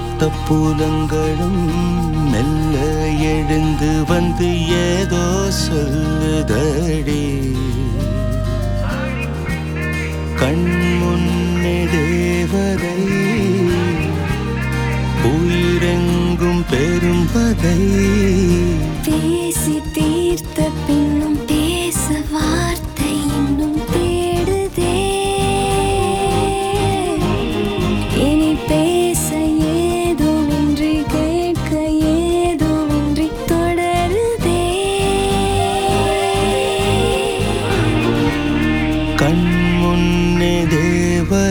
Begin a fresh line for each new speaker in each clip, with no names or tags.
மொத்த பூலங்களும் மெல்ல எழுந்து வந்து ஏதோ சொல்லுதடி. கண் முன்னே தேவதை உயிரெங்கும் பெரும்பதை
பேசி தீர்த்த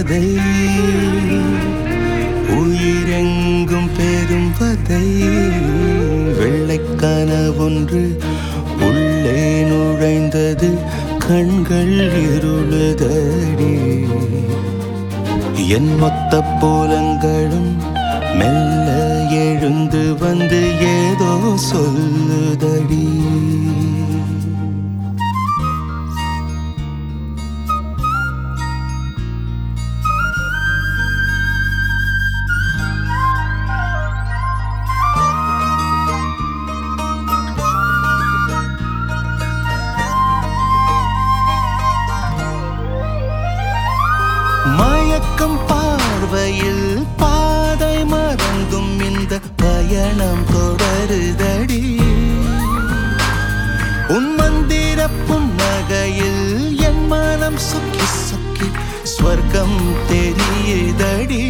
தேவதை உயிரெங்கும் பெரும்பதை வெள்ளைக்கான ஒன்று உள்ளே நுழைந்தது. கண்கள் இருளுதடி. என் மொத்த போலங்களும் பார்க்கும் பார்வையில் பாதை மறங்கும் இந்த பயணம் தொடருதடி. உன் மந்திர புன்னகையில் என் மனம் சுக்கி சுக்கி ஸ்வர்க்கம் தெரியுதடி.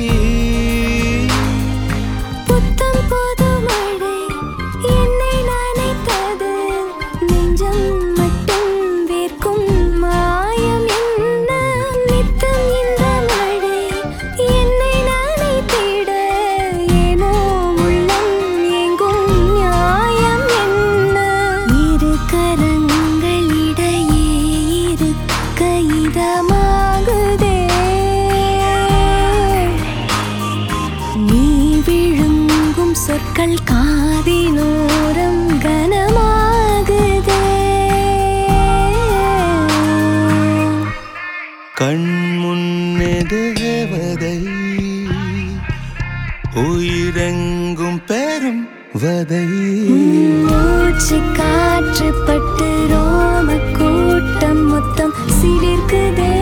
கண் முன்னே தேவதை உயிரெங்கும் பெரும் வதை
மூச்சு காற்று பட்டு ரோம கூட்டம் மொத்தம் சிலிர்க்குதே.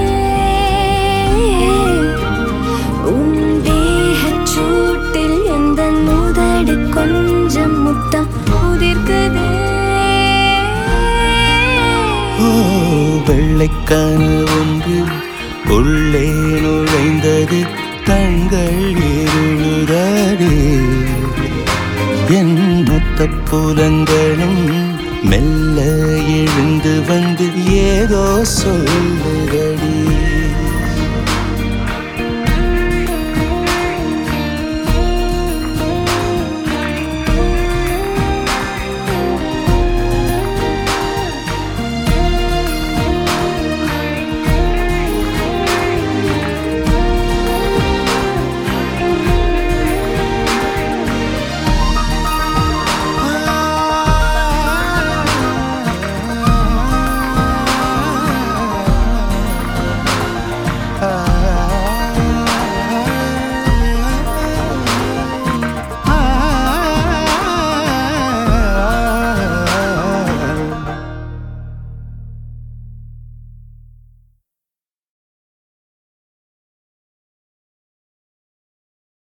உன் தேகச் சூட்டில் எந்த முதடு கொஞ்சம் முத்தம் உதிர்க்குதே
ஓ வெள்ளைக்கான ஒன்று உள்ளே நுழைந்தது தங்கள் இருளுதடி. என் மொத்த புலங்களும் மெல்ல எழுந்து வந்து ஏதோ சொல்லுதடி.